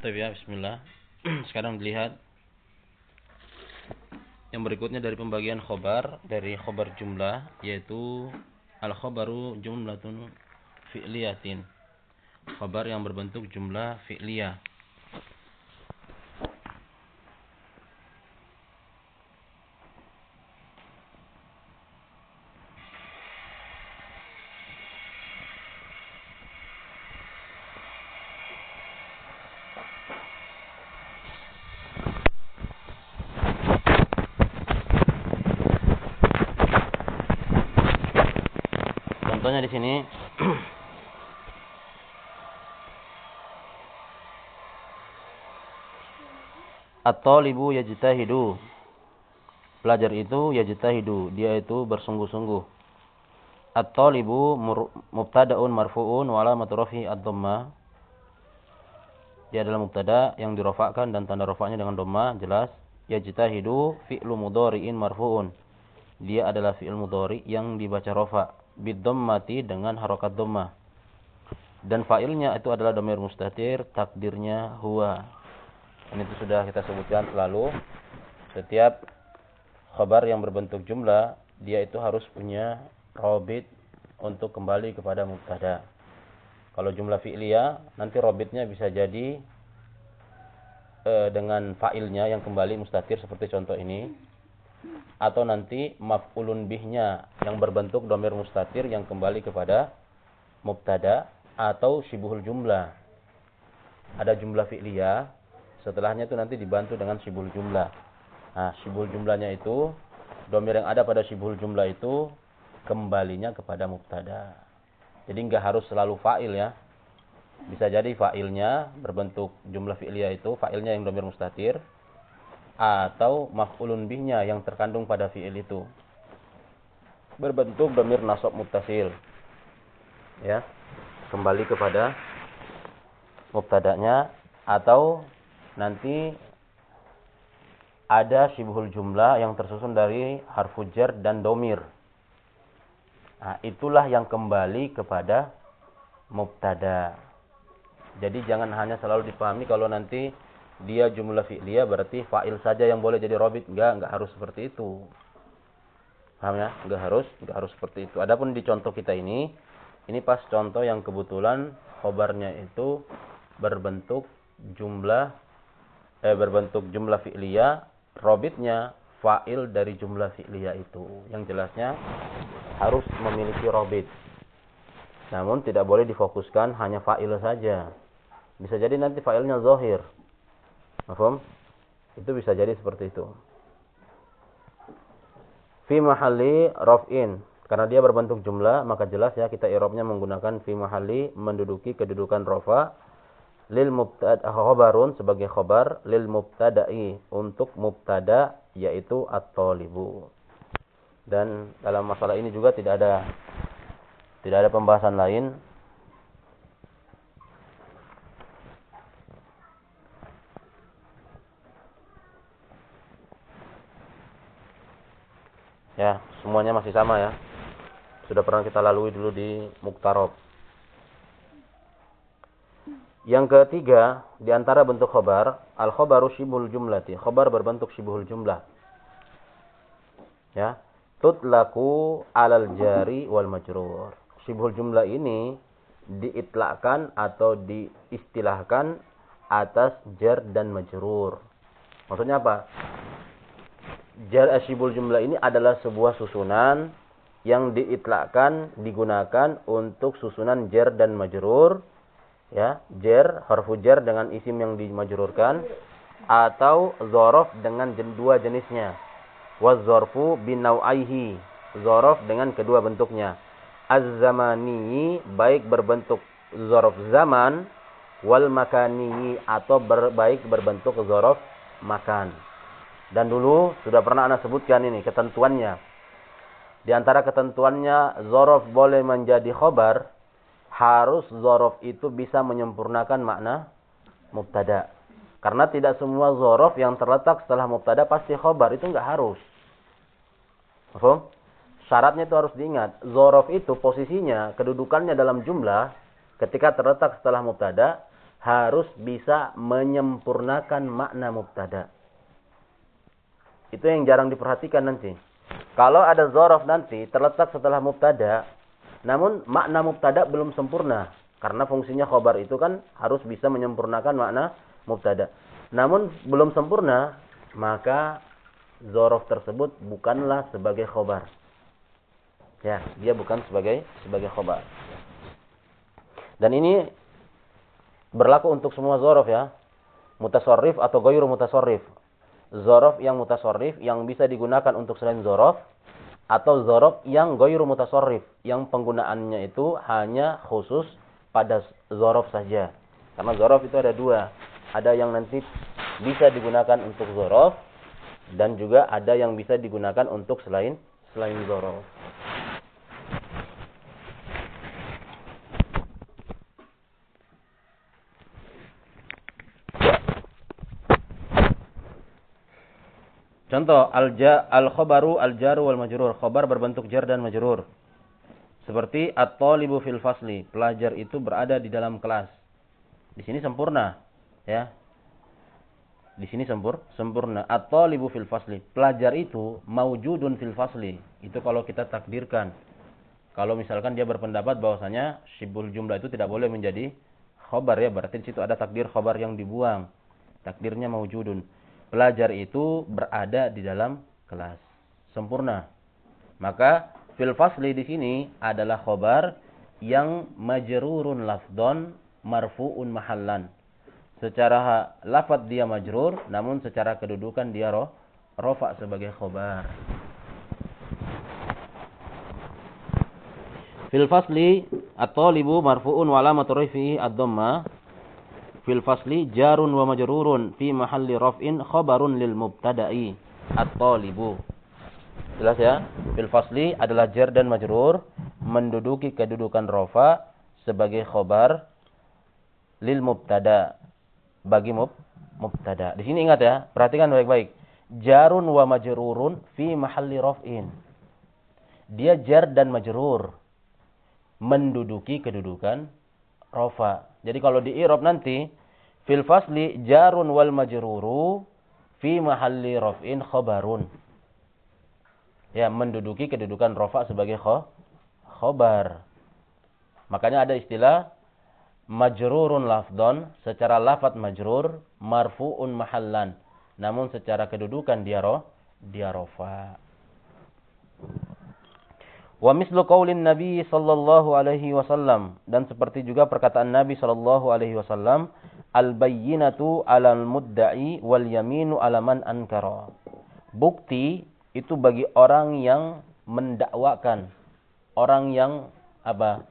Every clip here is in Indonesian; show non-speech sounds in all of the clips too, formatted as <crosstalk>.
Tapi ya, bismillah. <clears throat> Sekarang dilihat yang berikutnya dari pembagian khobar dari khobar jumlah yaitu al khobaru jumlatun fi'liyatin. Khobar yang berbentuk jumlah fi'liyah. Contohnya di sini <clears throat> At-talibu yajtahidu. Pelajar itu yajtahidu, dia itu bersungguh-sungguh. At-talibu mubtada'un marfu'un wa alamatu rafi'i ad-dhamma. Dia adalah mubtada yang dirofakkan dan tanda rofaknya dengan dhamma, jelas. Yajtahidu fi'lu mudhari'in marfu'un. Dia adalah fi'il mudhari yang dibaca rofa mati dengan harokat dhamma. Dan fa'ilnya itu adalah domir mustatir, takdirnya huwa. Ini itu sudah kita sebutkan selalu. Setiap khabar yang berbentuk jumlah, dia itu harus punya robit untuk kembali kepada mubtada. Kalau jumlah fi'liyah, nanti robitnya bisa jadi e, dengan fa'ilnya yang kembali mustatir seperti contoh ini atau nanti maf'ulun bihnya yang berbentuk domir mustatir yang kembali kepada mubtada atau syibuhul jumlah. Ada jumlah fi'liyah, setelahnya itu nanti dibantu dengan syibuhul jumlah. Nah, syibuhul jumlahnya itu domir yang ada pada syibuhul jumlah itu kembalinya kepada mubtada. Jadi nggak harus selalu fa'il ya. Bisa jadi fa'ilnya berbentuk jumlah fi'liyah itu, fa'ilnya yang domir mustatir, atau maf'ulun bihnya yang terkandung pada fi'il itu. Berbentuk domir nasab muttasil. Ya. Kembali kepada mubtada'nya atau nanti ada sibhul jumlah yang tersusun dari harfu jar dan domir. Nah, itulah yang kembali kepada mubtada. Jadi jangan hanya selalu dipahami kalau nanti dia jumlah fi'liyah berarti fa'il saja yang boleh jadi robit. Enggak, enggak harus seperti itu. Paham ya? Enggak harus, enggak harus seperti itu. Adapun di contoh kita ini, ini pas contoh yang kebetulan khobarnya itu berbentuk jumlah eh berbentuk jumlah fi'liyah, robitnya fa'il dari jumlah fi'liyah itu. Yang jelasnya harus memiliki robit. Namun tidak boleh difokuskan hanya fa'il saja. Bisa jadi nanti fa'ilnya zohir. Mahfum? Itu bisa jadi seperti itu. Fi mahalli raf'in. Karena dia berbentuk jumlah, maka jelas ya kita i'rabnya menggunakan fi mahalli menduduki kedudukan rofa lil mubtada khabarun sebagai khabar lil mubtada'i untuk mubtada yaitu at-talibu. Dan dalam masalah ini juga tidak ada tidak ada pembahasan lain Ya, semuanya masih sama ya. Sudah pernah kita lalui dulu di Muktarob. Yang ketiga, di antara bentuk khobar, al-khobaru syibul jumlati. Khobar berbentuk syibul jumlah. Ya, tutlaku alal jari wal majrur. Syibul jumlah ini diitlakkan atau diistilahkan atas jar dan majrur. Maksudnya apa? Jar asyibul jumlah ini adalah sebuah susunan yang diitlakkan digunakan untuk susunan jar dan majrur ya jar harfu jar dengan isim yang dimajrurkan atau zorof dengan dua jenisnya. Wazorfu binau'aihi zorof dengan kedua bentuknya. Az-zamani baik berbentuk zorof zaman wal makani atau ber, baik berbentuk zorof makan dan dulu sudah pernah anak sebutkan ini ketentuannya. Di antara ketentuannya zorof boleh menjadi khobar. Harus zorof itu bisa menyempurnakan makna mubtada. Karena tidak semua zorof yang terletak setelah mubtada pasti khobar. Itu enggak harus. Paham? Syaratnya itu harus diingat. Zorof itu posisinya, kedudukannya dalam jumlah. Ketika terletak setelah mubtada. harus bisa menyempurnakan makna mubtada. Itu yang jarang diperhatikan nanti. Kalau ada zorof nanti terletak setelah mubtada, namun makna mubtada belum sempurna. Karena fungsinya khobar itu kan harus bisa menyempurnakan makna mubtada. Namun belum sempurna, maka zorof tersebut bukanlah sebagai khobar. Ya, dia bukan sebagai sebagai khobar. Dan ini berlaku untuk semua zorof ya. Mutasorrif atau goyru mutasorrif. Zorof yang mutasorrif yang bisa digunakan untuk selain zorof. Atau zorof yang goyru mutasorrif. Yang penggunaannya itu hanya khusus pada zorof saja. Karena zorof itu ada dua. Ada yang nanti bisa digunakan untuk zorof. Dan juga ada yang bisa digunakan untuk selain selain zorof. Contoh al-ja al-khabaru al-jaru wal majrur. Khabar berbentuk jar dan majrur. Seperti at-talibu fil fasli. Pelajar itu berada di dalam kelas. Di sini sempurna, ya. Di sini sempur, sempurna. At-talibu fil fasli. Pelajar itu maujudun fil fasli. Itu kalau kita takdirkan. Kalau misalkan dia berpendapat bahwasanya sibul jumlah itu tidak boleh menjadi khabar ya, berarti di situ ada takdir khabar yang dibuang. Takdirnya maujudun pelajar itu berada di dalam kelas. Sempurna. Maka fil fasli di sini adalah khobar yang majrurun lafdon marfu'un mahallan. Secara lafad dia majrur, namun secara kedudukan dia roh, rofa sebagai khobar. Fil fasli at-talibu marfu'un wa alamatu ad-dhamma fil fasli jarun wa majrurun fi mahalli raf'in khabarun lil mubtada'i at-talibu. Jelas ya? Fil fasli adalah jar dan majrur menduduki kedudukan rafa sebagai khabar lil mubtada bagi mub mubtada. Di sini ingat ya, perhatikan baik-baik. Jarun wa majrurun fi mahalli raf'in. Dia jar dan majrur menduduki kedudukan rofa. Jadi kalau di irob nanti fil fasli jarun wal majruru fi mahalli raf'in khabarun. Ya, menduduki kedudukan rofa sebagai khobar. Makanya ada istilah majrurun lafdon, secara lafat majrur, marfu'un mahallan. Namun secara kedudukan dia roh, dia rofa. Wa mislu qaulin Nabi sallallahu alaihi wasallam dan seperti juga perkataan Nabi sallallahu alaihi wasallam al bayyinatu 'alal mudda'i wal yaminu 'ala man ankara. Bukti itu bagi orang yang mendakwakan, orang yang apa?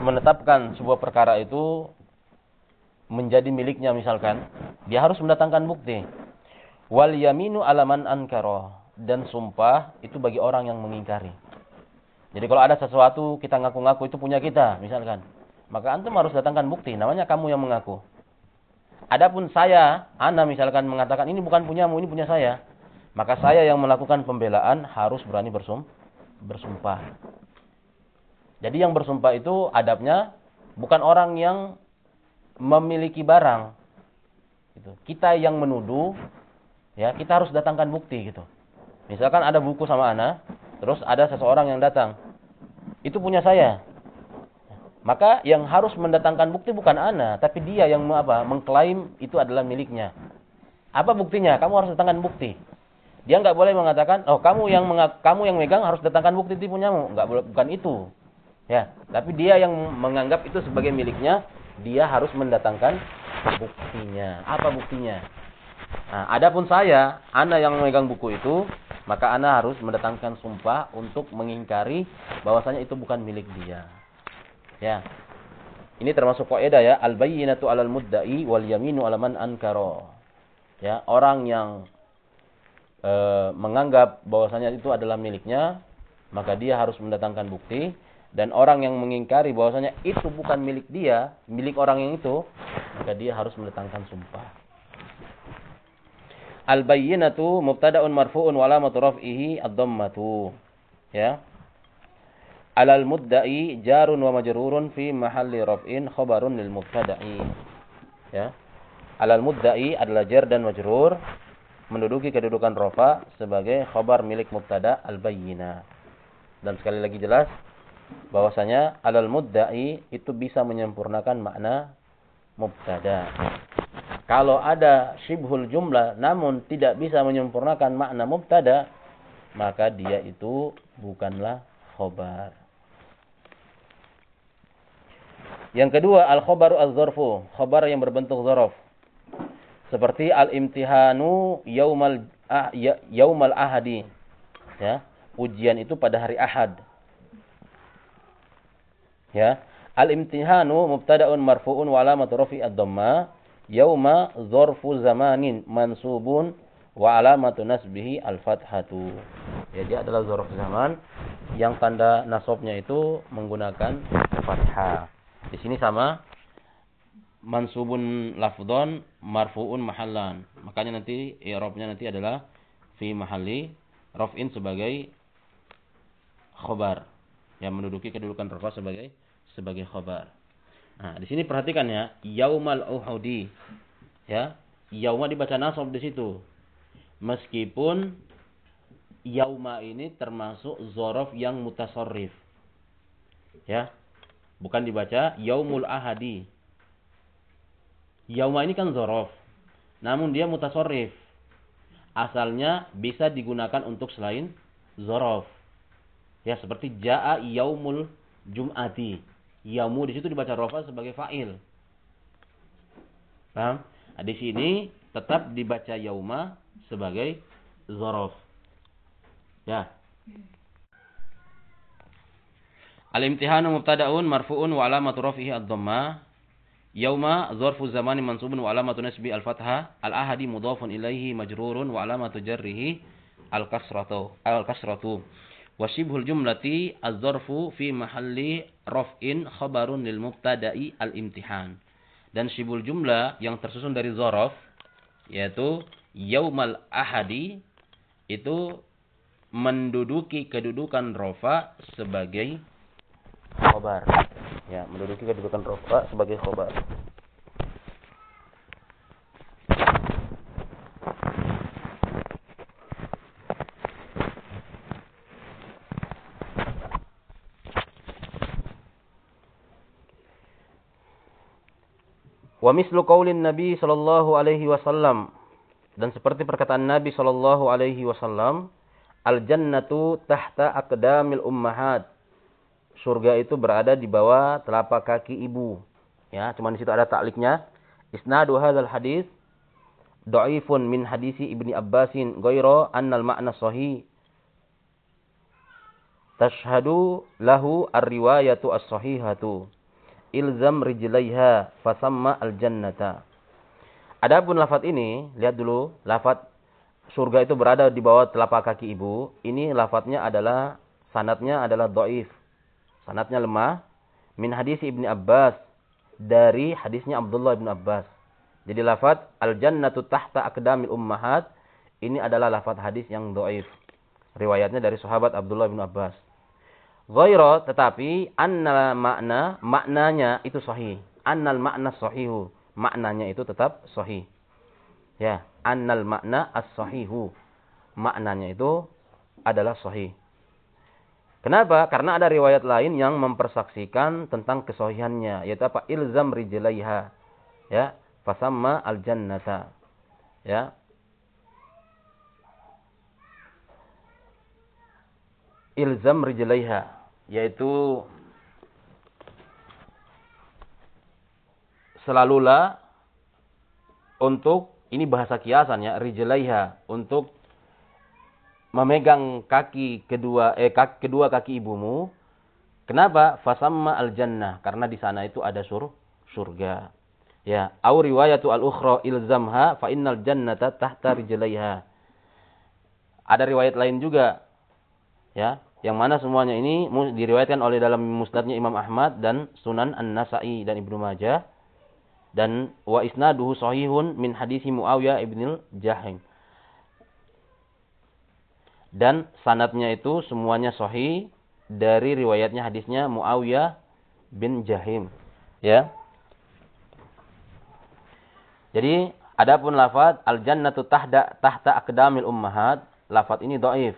menetapkan sebuah perkara itu menjadi miliknya misalkan, dia harus mendatangkan bukti. Wal yaminu 'ala man dan sumpah itu bagi orang yang mengingkari. Jadi kalau ada sesuatu kita ngaku-ngaku itu punya kita, misalkan, maka antum harus datangkan bukti, namanya kamu yang mengaku. Adapun saya, Anda misalkan mengatakan ini bukan punyamu, ini punya saya, maka saya yang melakukan pembelaan harus berani bersum, bersumpah. Jadi yang bersumpah itu adabnya bukan orang yang memiliki barang. Gitu. Kita yang menuduh, ya kita harus datangkan bukti gitu. Misalkan ada buku sama ana, terus ada seseorang yang datang. Itu punya saya. Maka yang harus mendatangkan bukti bukan ana, tapi dia yang apa? mengklaim itu adalah miliknya. Apa buktinya? Kamu harus datangkan bukti. Dia nggak boleh mengatakan, "Oh, kamu yang kamu yang megang harus datangkan bukti itu punyamu." Nggak boleh bukan itu. Ya, tapi dia yang menganggap itu sebagai miliknya, dia harus mendatangkan buktinya. Apa buktinya? Nah, adapun saya, ana yang memegang buku itu, maka ana harus mendatangkan sumpah untuk mengingkari bahwasanya itu bukan milik dia. Ya. Ini termasuk kaidah ya, al-bayyinatu 'alal mudda'i wal yaminu 'ala man ankara. Ya, orang yang e, menganggap bahwasanya itu adalah miliknya, maka dia harus mendatangkan bukti dan orang yang mengingkari bahwasanya itu bukan milik dia, milik orang yang itu, maka dia harus mendatangkan sumpah. Al-bayyinatu mubtada'un marfu'un wa alamatu raf'ihi ad-dhammatu. Ya. Alal mudda'i jarun wa majrurun fi mahalli raf'in khabarun lil mubtada'i. Ya. Alal mudda'i adalah jar dan majrur menduduki kedudukan rofa sebagai khabar milik mubtada al-bayyina. Dan sekali lagi jelas bahwasanya alal mudda'i itu bisa menyempurnakan makna mubtada. Kalau ada syibhul jumlah namun tidak bisa menyempurnakan makna mubtada, maka dia itu bukanlah khobar. Yang kedua, al-khobaru az-zarfu, khobar yang berbentuk zorof. Seperti al-imtihanu yaumal ah, ya, yaumal ahadi. Ya, ujian itu pada hari Ahad. Ya, al-imtihanu mubtada'un marfu'un wa alamatu ad-dhamma yauma zorfu zamanin mansubun wa alamatu nasbihi al-fathatu. Jadi adalah zorf zaman yang tanda nasabnya itu menggunakan fathah. Di sini sama mansubun lafdhon marfuun mahallan. Makanya nanti i'rabnya nanti adalah fi mahalli raf'in sebagai khobar yang menduduki kedudukan rafa sebagai sebagai khobar. Nah, di sini perhatikan ya, yaumal uhudi. Ya, yauma dibaca nasab di situ. Meskipun yauma ini termasuk zorof yang mutasarrif. Ya. Bukan dibaca yaumul ahadi. Yauma ini kan zorof. Namun dia mutasarrif. Asalnya bisa digunakan untuk selain zorof. Ya, seperti jaa yaumul jum'ati Yamu di situ dibaca rofa sebagai fa'il. Paham? Nah, di sini tetap dibaca yauma sebagai zorof. Ya. Al-imtihanu mubtada'un marfu'un wa alamatu rafihi ad-dhamma. Yauma zarfu zamani mansubun wa alamatu nasbi al-fathah. Al-ahadi mudhafun ilaihi majrurun wa alamatu jarrihi al-kasratu. Al-kasratu. Wa syibhul jumlati az-zarfu fi mahalli raf'in khabarun lil mubtada'i al-imtihan. Dan syibhul jumlah yang tersusun dari zorof yaitu yaumal ahadi itu menduduki kedudukan rofa sebagai khobar. Ya, menduduki kedudukan rofa sebagai khobar. Wa mislu qaulin Nabi sallallahu alaihi wasallam dan seperti perkataan Nabi sallallahu alaihi wasallam, al jannatu tahta aqdamil ummahat. Surga itu berada di bawah telapak kaki ibu. Ya, cuma di situ ada takliknya. Isnadu hadzal hadis dhaifun min hadisi Ibni Abbasin ghaira annal ma'na sahih. Tashhadu lahu ar-riwayatu as-sahihatu ilzam rijlaiha fasamma al-jannata. Adapun lafat ini, lihat dulu, lafat surga itu berada di bawah telapak kaki ibu. Ini lafatnya adalah sanatnya adalah doif. Sanatnya lemah. Min hadis Ibni Abbas dari hadisnya Abdullah bin Abbas. Jadi lafat al-jannatu tahta akdamil ummahat ini adalah lafat hadis yang doif. Riwayatnya dari sahabat Abdullah bin Abbas. Ghaira tetapi annal makna maknanya itu sahih. Annal makna sahihu. Maknanya itu tetap sahih. Ya, annal makna as-sahihu. Maknanya itu adalah sahih. Kenapa? Karena ada riwayat lain yang mempersaksikan tentang kesahihannya, yaitu apa? Ilzam rijlaiha. Ya, fasamma al-jannata. Ya. Ilzam rijlaiha yaitu selalulah untuk ini bahasa kiasan ya rijlaiha untuk memegang kaki kedua eh kaki, kedua kaki ibumu kenapa? Fasamma al jannah karena di sana itu ada sur surga. Ya au riwayatu al ukhra ilzamha fa innal jannata tahta rijlaiha. Ada riwayat lain juga ya yang mana semuanya ini diriwayatkan oleh dalam musnadnya Imam Ahmad dan Sunan An-Nasa'i dan Ibnu Majah. Dan wa isnaduhu sahihun min hadis Muawiyah ibnil Jahim. Dan sanatnya itu semuanya sahih dari riwayatnya hadisnya Muawiyah bin Jahim. Ya. Jadi adapun lafaz al-jannatu tahda tahta aqdamil ummahat, lafaz ini dhaif.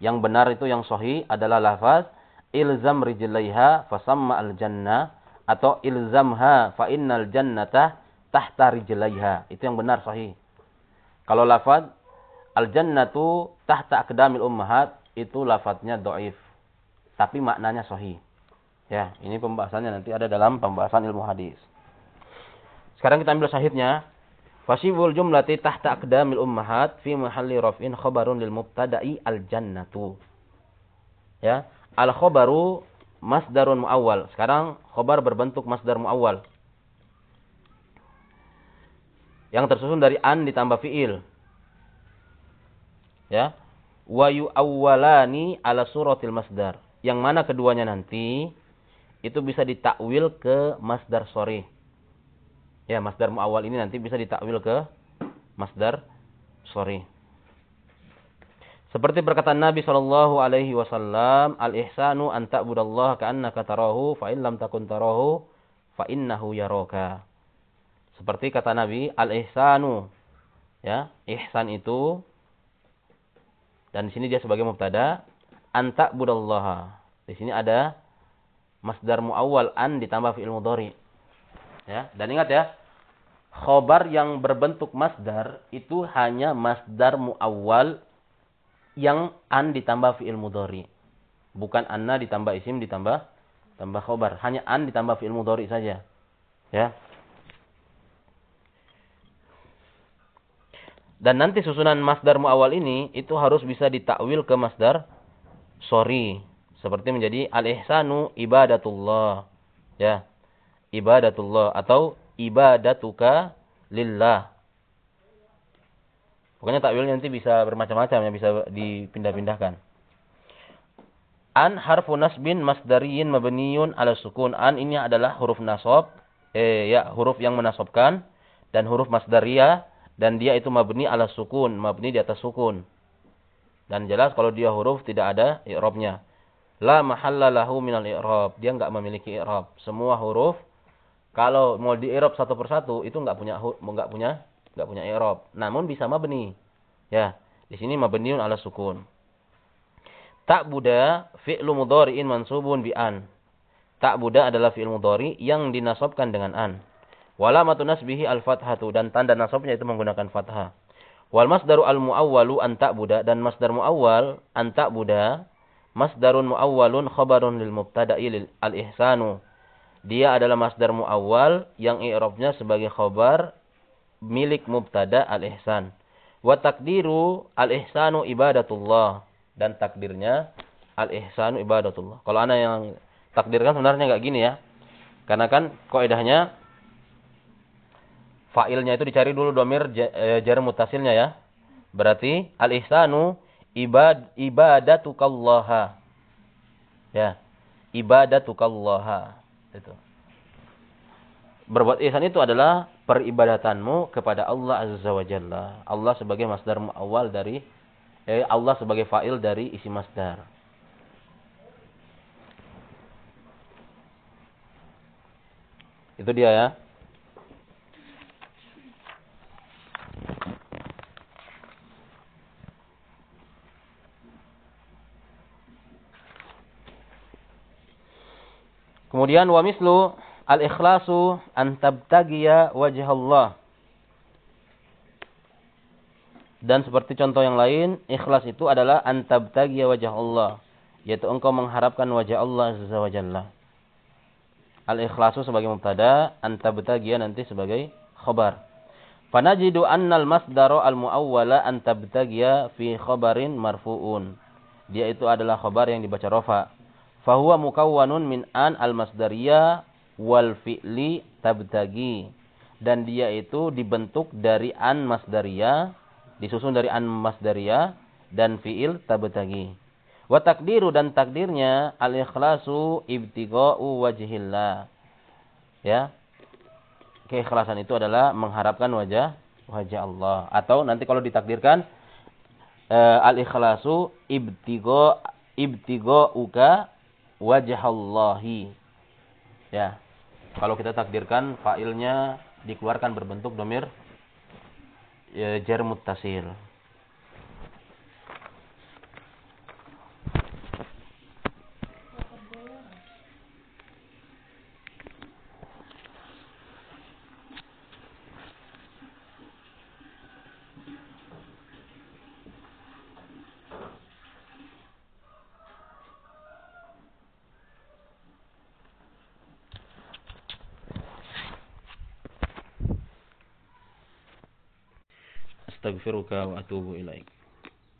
Yang benar itu yang sahih adalah lafaz ilzam rijlaiha fasamma al-jannah atau ilzamha fa innal jannata tahta rijlaiha. Itu yang benar sahih. Kalau lafaz al-jannatu tahta aqdamil ummahat itu lafaznya dhaif. Tapi maknanya sahih. Ya, ini pembahasannya nanti ada dalam pembahasan ilmu hadis. Sekarang kita ambil sahihnya. Fasibul jumlati tahta aqdamil ummahat fi mahalli raf'in khabarun lil mubtada'i al jannatu. Ya, al khabaru masdarun muawwal. Sekarang khabar berbentuk masdar muawwal. Yang tersusun dari an ditambah fiil. Ya. Wa yu'awwalani ala suratil masdar. Yang mana keduanya nanti itu bisa ditakwil ke masdar sore. Ya, masdar muawal ini nanti bisa ditakwil ke masdar sore. Seperti perkataan Nabi Shallallahu Alaihi Wasallam, al ihsanu an ta'budallah ka'annaka tarahu, fa in lam takun tarahu, fa innahu yaroka. Seperti kata Nabi, al ihsanu, ya, ihsan itu, dan di sini dia sebagai mubtada, an ta'budallah. Di sini ada masdar muawwal an ditambah fi'il mudhari. Ya, dan ingat ya, khobar yang berbentuk masdar itu hanya masdar muawwal yang an ditambah fi'il mudhari. Bukan anna ditambah isim ditambah tambah khobar, hanya an ditambah fi'il mudhari saja. Ya. Dan nanti susunan masdar muawwal ini itu harus bisa ditakwil ke masdar sorry seperti menjadi al-ihsanu ibadatullah. Ya. Ibadatullah atau ibadatuka lillah. Pokoknya takwilnya nanti bisa bermacam-macam ya, bisa dipindah-pindahkan. An harfu nasbin masdariyin mabniyun ala sukun. An ini adalah huruf nasab, eh ya, huruf yang menasobkan dan huruf masdariyah dan dia itu mabni ala sukun, mabni di atas sukun. Dan jelas kalau dia huruf tidak ada i'rabnya. La mahalla lahu minal i'rab. Dia enggak memiliki i'rab. Semua huruf kalau mau di i'rab satu persatu itu enggak punya enggak punya enggak punya i'rab. Namun bisa mabni. Ya, di sini mabniun ala sukun. Tak buda fi'lu mudhari'in mansubun bi an. Tak buda adalah fi'il mudhari yang dinasabkan dengan an. Walamatu nasbihi al-fathatu dan tanda nasabnya itu menggunakan fathah. Wal masdaru al muawwalu an ta'buda dan masdar muawwal an ta'buda masdarun muawwalun khabarun lil mubtada'i lil al ihsanu. Dia adalah masdar muawwal yang i'rabnya sebagai khabar milik mubtada al ihsan. Wa takdiru al ihsanu ibadatullah dan takdirnya al ihsanu ibadatullah. Kalau ana yang takdirkan sebenarnya enggak gini ya. Karena kan kaidahnya fa'ilnya itu dicari dulu domir eh, jar mutasilnya ya. Berarti al ihsanu ibad ibadatukallaha. Ya. Ibadatukallaha. Itu. Berbuat ihsan itu adalah peribadatanmu kepada Allah Azza wa Jalla. Allah sebagai masdar awal dari eh, Allah sebagai fa'il dari isi masdar. Itu dia ya. Kemudian wa mislu al-ikhlasu an tabtagiya wajh Allah. Dan seperti contoh yang lain, ikhlas itu adalah an tabtagiya wajh Allah, yaitu engkau mengharapkan wajah Allah azza wa jalla. Al-ikhlasu sebagai mubtada, an tabtagiya nanti sebagai khabar. Fanajidu annal masdaru al-muawwala an tabtagiya fi khabarin marfu'un. Dia itu adalah khabar yang dibaca rofa fahuwa mukawwanun min an al-masdariyah wal fi'li tabtagi. Dan dia itu dibentuk dari an masdariyah disusun dari an masdariyah dan fi'il tabtagi. Wa takdiru dan takdirnya al-ikhlasu ibtigha'u wajhillah. Ya. Keikhlasan itu adalah mengharapkan wajah wajah Allah. Atau nanti kalau ditakdirkan uh, al-ikhlasu ibtigha ibtigha'uka wajhallahi. Ya. Kalau kita takdirkan fa'ilnya dikeluarkan berbentuk domir ya, jar muttasil. astaghfiruka wa atubu ilaik.